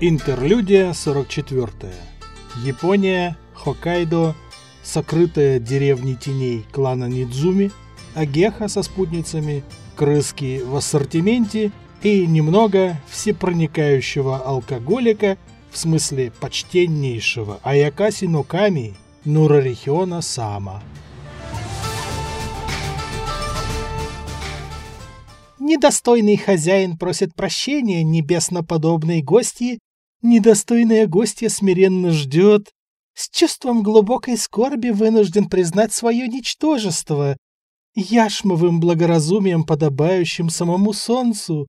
Интерлюдия 44. Япония, Хоккайдо, сокрытая деревни теней клана Нидзуми, Агеха со спутницами, крыски в ассортименте и немного всепроникающего алкоголика, в смысле почтеннейшего Аякаси Ноками Нурарихиона Сама. Недостойный хозяин просит прощения небесноподобной гости, недостойная гостья смиренно ждет, с чувством глубокой скорби вынужден признать свое ничтожество, яшмовым благоразумием, подобающим самому солнцу.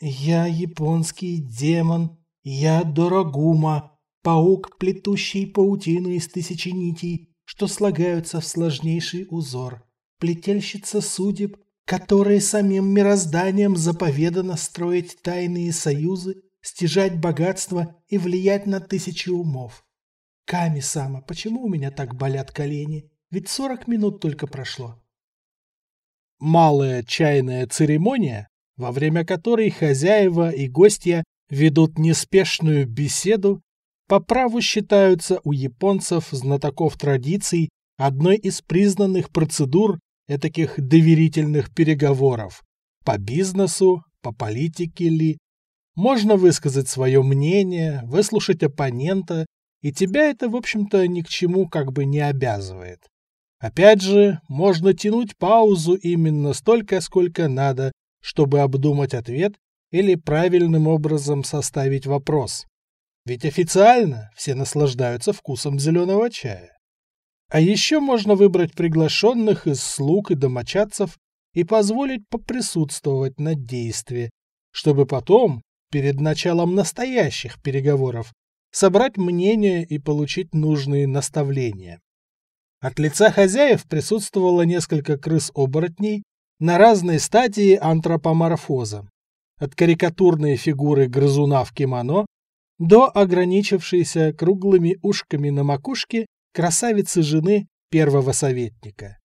Я японский демон, я Дорогума, паук, плетущий паутину из тысячи нитей, что слагаются в сложнейший узор, плетельщица судеб, которые самим мирозданием заповедано строить тайные союзы, стяжать богатство и влиять на тысячи умов. Ками-сама, почему у меня так болят колени? Ведь сорок минут только прошло. Малая чайная церемония, во время которой хозяева и гостья ведут неспешную беседу, по праву считаются у японцев, знатоков традиций, одной из признанных процедур этаких доверительных переговоров. По бизнесу, по политике ли. Можно высказать свое мнение, выслушать оппонента, и тебя это, в общем-то, ни к чему как бы не обязывает. Опять же, можно тянуть паузу именно столько, сколько надо, чтобы обдумать ответ или правильным образом составить вопрос. Ведь официально все наслаждаются вкусом зеленого чая. А еще можно выбрать приглашенных из слуг и домочадцев и позволить поприсутствовать на действии, чтобы потом, перед началом настоящих переговоров, собрать мнение и получить нужные наставления. От лица хозяев присутствовало несколько крыс-оборотней на разной стадии антропоморфоза, от карикатурной фигуры грызуна в кимоно до ограничившейся круглыми ушками на макушке красавицы жены первого советника.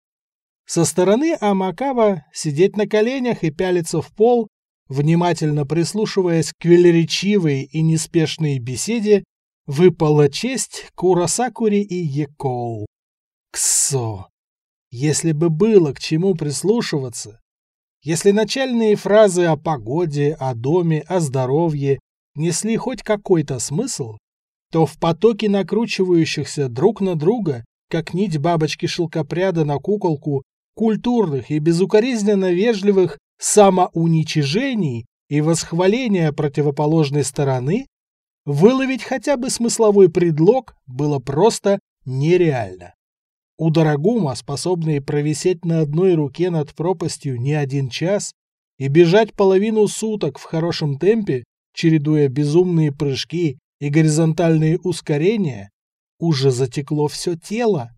Со стороны Амакава сидеть на коленях и пялиться в пол, внимательно прислушиваясь к велеречивой и неспешной беседе, выпала честь Курасакури и Якоу. Ксо! Если бы было к чему прислушиваться, если начальные фразы о погоде, о доме, о здоровье несли хоть какой-то смысл, то в потоке накручивающихся друг на друга, как нить бабочки шелкопряда на куколку, культурных и безукоризненно вежливых самоуничижений и восхваления противоположной стороны, выловить хотя бы смысловой предлог было просто нереально. У Дорогума, способные провисеть на одной руке над пропастью не один час и бежать половину суток в хорошем темпе, чередуя безумные прыжки и горизонтальные ускорения, уже затекло все тело.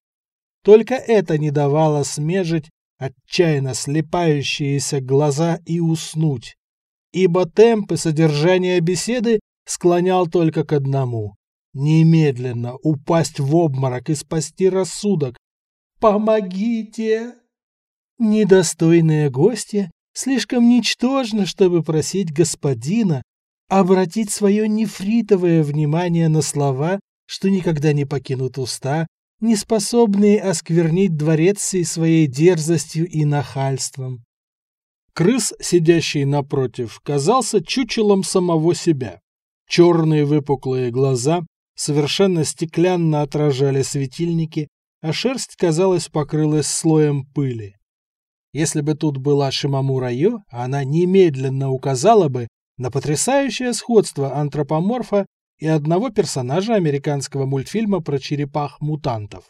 Только это не давало смежить отчаянно слепающиеся глаза и уснуть, ибо темп и содержание беседы склонял только к одному — немедленно упасть в обморок и спасти рассудок. «Помогите!» Недостойная гостья слишком ничтожна, чтобы просить господина обратить свое нефритовое внимание на слова, что никогда не покинут уста, не способные осквернить дворец всей своей дерзостью и нахальством. Крыс, сидящий напротив, казался чучелом самого себя. Черные выпуклые глаза совершенно стеклянно отражали светильники, а шерсть, казалось, покрылась слоем пыли. Если бы тут была Шимаму Раю, она немедленно указала бы, на потрясающее сходство антропоморфа и одного персонажа американского мультфильма про черепах-мутантов.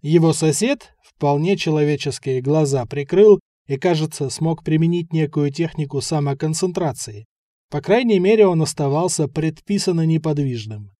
Его сосед вполне человеческие глаза прикрыл и, кажется, смог применить некую технику самоконцентрации. По крайней мере, он оставался предписанно неподвижным.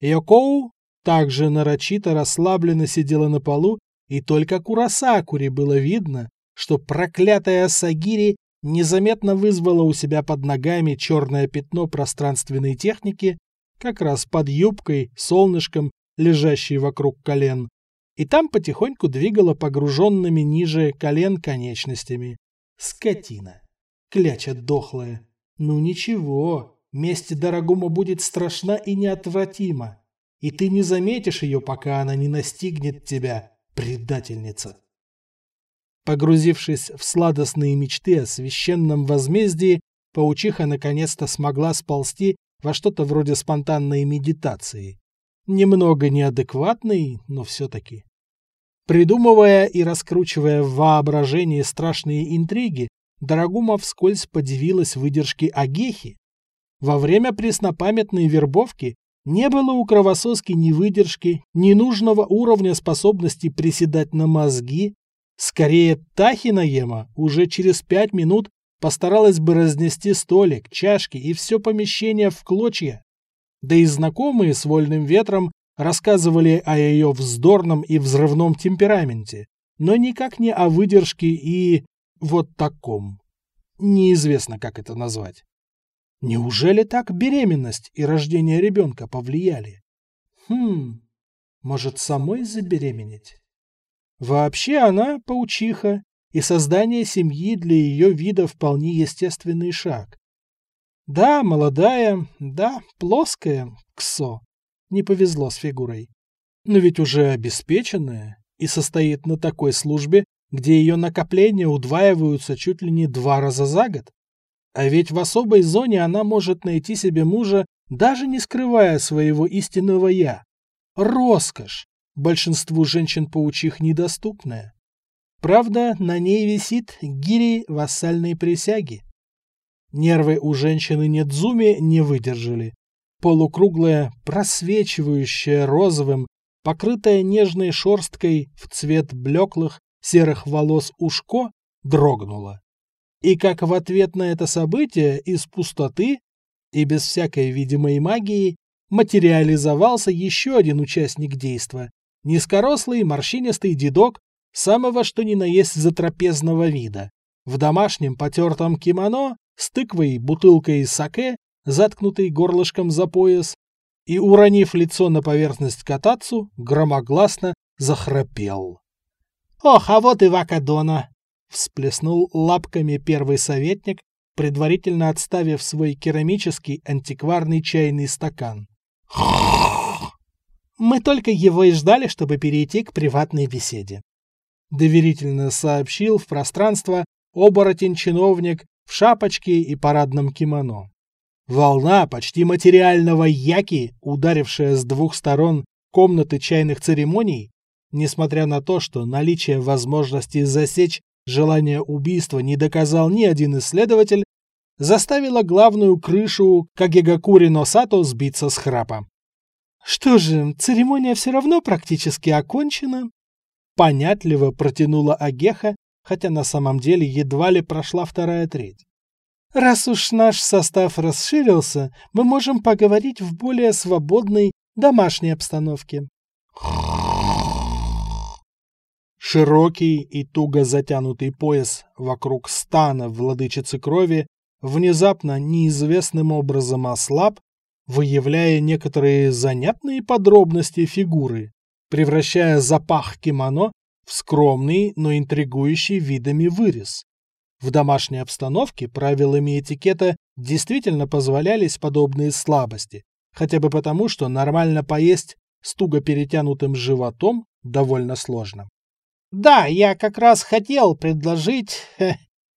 Йокоу также нарочито расслабленно сидела на полу, и только Курасакури было видно, что проклятая Сагири незаметно вызвало у себя под ногами черное пятно пространственной техники, как раз под юбкой, солнышком, лежащей вокруг колен, и там потихоньку двигала погруженными ниже колен конечностями. Скотина. Кляча дохлая. Ну ничего, месть Дорогума будет страшна и неотвратима, и ты не заметишь ее, пока она не настигнет тебя, предательница. Погрузившись в сладостные мечты о священном возмездии, паучиха наконец-то смогла сползти во что-то вроде спонтанной медитации. Немного неадекватной, но все-таки. Придумывая и раскручивая в воображении страшные интриги, Дорогума вскользь подивилась выдержке Агехи. Во время преснопамятной вербовки не было у кровососки ни выдержки, ни нужного уровня способности приседать на мозги. Скорее, Тахинаема уже через пять минут постаралась бы разнести столик, чашки и все помещение в клочья. Да и знакомые с вольным ветром рассказывали о ее вздорном и взрывном темпераменте, но никак не о выдержке и вот таком. Неизвестно, как это назвать. Неужели так беременность и рождение ребенка повлияли? Хм, может, самой забеременеть? Вообще она паучиха, и создание семьи для ее вида вполне естественный шаг. Да, молодая, да, плоская, ксо. Не повезло с фигурой. Но ведь уже обеспеченная и состоит на такой службе, где ее накопления удваиваются чуть ли не два раза за год. А ведь в особой зоне она может найти себе мужа, даже не скрывая своего истинного «я». Роскошь! Большинству женщин-паучих недоступная. Правда, на ней висит гири вассальной присяги. Нервы у женщины Недзуми не выдержали. Полукруглая, просвечивающая розовым, покрытая нежной шерсткой в цвет блеклых серых волос ушко дрогнуло. И как в ответ на это событие из пустоты и без всякой видимой магии материализовался еще один участник действа. Низкорослый морщинистый дедок самого что ни на есть затрапезного вида. В домашнем потертом кимоно с тыквой, бутылкой саке, заткнутой горлышком за пояс, и, уронив лицо на поверхность катацу, громогласно захрапел. «Ох, а вот и Вакадона!» — всплеснул лапками первый советник, предварительно отставив свой керамический антикварный чайный стакан. «Мы только его и ждали, чтобы перейти к приватной беседе», — доверительно сообщил в пространство оборотень-чиновник в шапочке и парадном кимоно. Волна почти материального яки, ударившая с двух сторон комнаты чайных церемоний, Несмотря на то, что наличие возможности засечь желание убийства не доказал ни один исследователь, заставило главную крышу Кагегакури Носато сбиться с храпа. «Что же, церемония все равно практически окончена?» Понятливо протянула Агеха, хотя на самом деле едва ли прошла вторая треть. «Раз уж наш состав расширился, мы можем поговорить в более свободной домашней обстановке». Широкий и туго затянутый пояс вокруг стана владычицы крови внезапно неизвестным образом ослаб, выявляя некоторые занятные подробности фигуры, превращая запах кимоно в скромный, но интригующий видами вырез. В домашней обстановке правилами этикета действительно позволялись подобные слабости, хотя бы потому, что нормально поесть с туго перетянутым животом довольно сложно. Да, я как раз хотел предложить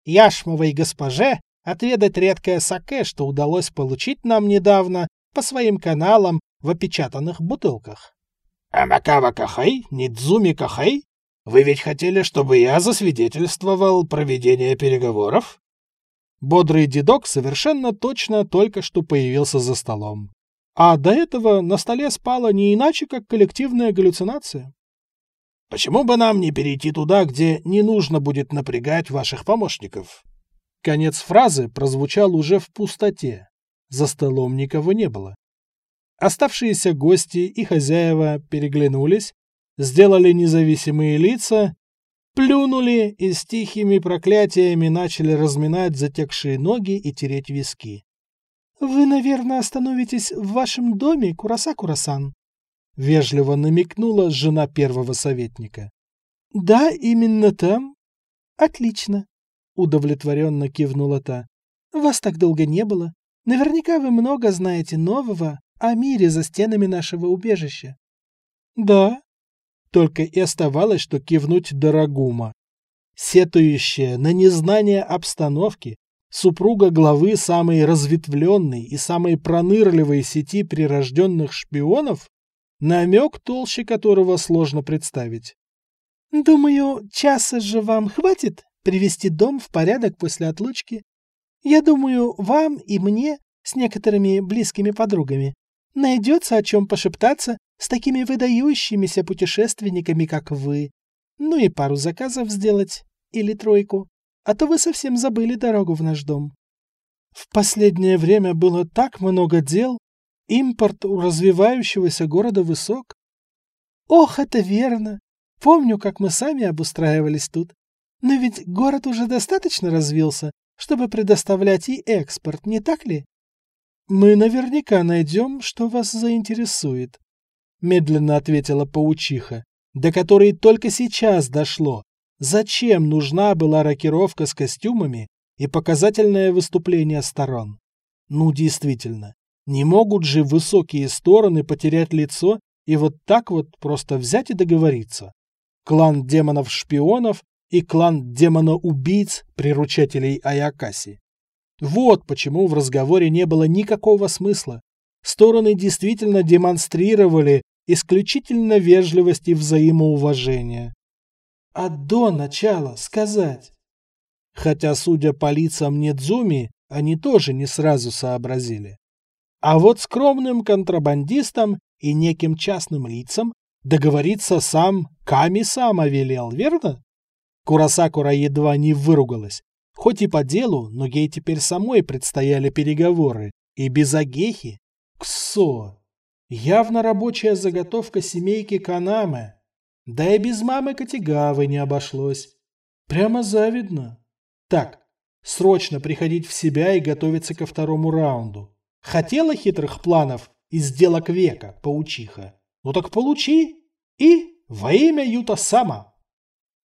яшмовой госпоже отведать редкое саке, что удалось получить нам недавно по своим каналам в опечатанных бутылках. Амакава Кахай? Нидзуми Кахай? Вы ведь хотели, чтобы я засвидетельствовал проведение переговоров? Бодрый дедок совершенно точно только что появился за столом. А до этого на столе спала не иначе, как коллективная галлюцинация. Почему бы нам не перейти туда, где не нужно будет напрягать ваших помощников? Конец фразы прозвучал уже в пустоте. За столом никого не было. Оставшиеся гости и хозяева переглянулись, сделали независимые лица, плюнули и с тихими проклятиями начали разминать затекшие ноги и тереть виски. «Вы, наверное, остановитесь в вашем доме, Кураса-Курасан?» — вежливо намекнула жена первого советника. «Да, именно там». «Отлично», — удовлетворенно кивнула та. «Вас так долго не было. Наверняка вы много знаете нового о мире за стенами нашего убежища. Да. Только и оставалось, что кивнуть дорогума. Сетующая на незнание обстановки, супруга главы самой разветвленной и самой пронырливой сети прирожденных шпионов, намек толще которого сложно представить. «Думаю, часа же вам хватит привести дом в порядок после отлучки. Я думаю, вам и мне с некоторыми близкими подругами найдется о чем пошептаться с такими выдающимися путешественниками, как вы. Ну и пару заказов сделать, или тройку, а то вы совсем забыли дорогу в наш дом. В последнее время было так много дел, импорт у развивающегося города высок. Ох, это верно. Помню, как мы сами обустраивались тут. Но ведь город уже достаточно развился, чтобы предоставлять и экспорт, не так ли? Мы наверняка найдем, что вас заинтересует, медленно ответила паучиха, до которой только сейчас дошло, зачем нужна была рокировка с костюмами и показательное выступление сторон. Ну, действительно, не могут же высокие стороны потерять лицо и вот так вот просто взять и договориться. Клан демонов-шпионов и клан демона-убийц, приручателей Аякаси. Вот почему в разговоре не было никакого смысла. Стороны действительно демонстрировали исключительно вежливость и взаимоуважение. А до начала сказать. Хотя, судя по лицам Недзуми, они тоже не сразу сообразили. А вот скромным контрабандистам и неким частным лицам договориться сам Ками-сама велел, верно? Курасакура едва не выругалась. Хоть и по делу, но ей теперь самой предстояли переговоры. И без Агехи. Ксо. Явно рабочая заготовка семейки Канаме. Да и без мамы Катигавы не обошлось. Прямо завидно. Так, срочно приходить в себя и готовиться ко второму раунду. Хотела хитрых планов и сделок века, паучиха? Ну так получи. И во имя Юта Сама.